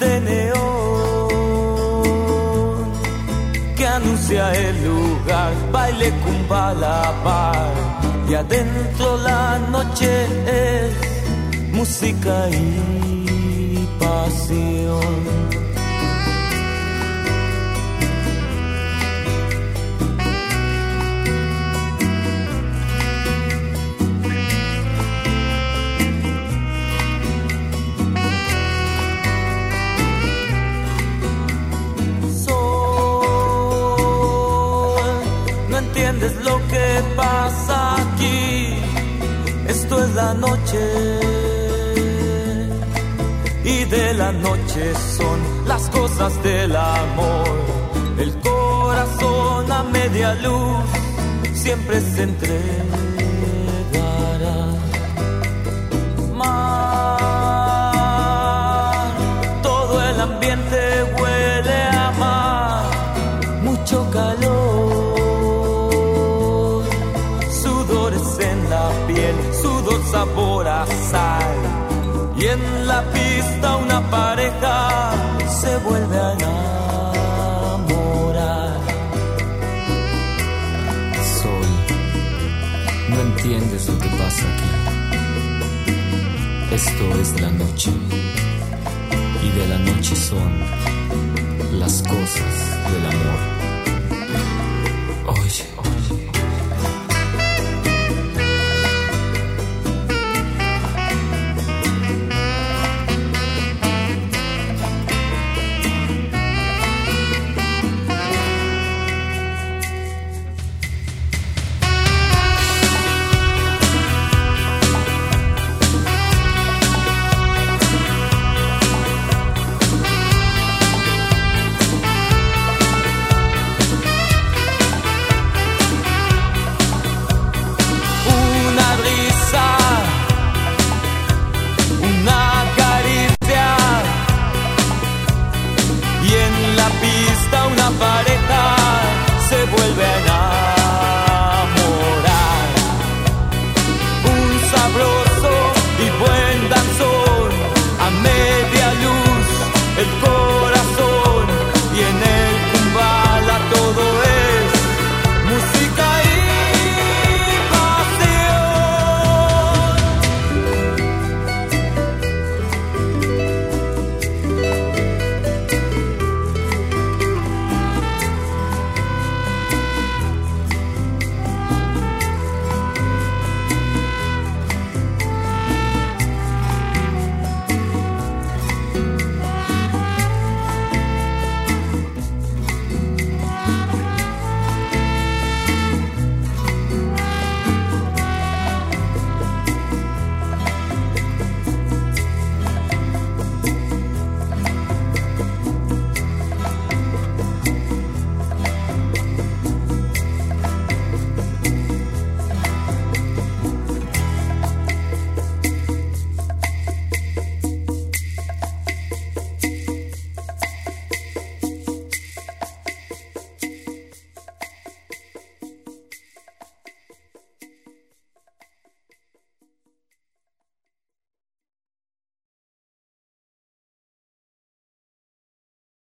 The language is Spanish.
de neón que anuncia el lugar, baile cumba la par y adentro la noche es música y pasión. Noche. Y de la noche son las cosas del amor. El corazón a media luz siempre se entregará. Mar, sabor a sal. Y en la pista una pareja se vuelve a enamorar. Sol, no entiendes lo que pasa aquí. Esto es la noche. Y de la noche son las cosas del amor.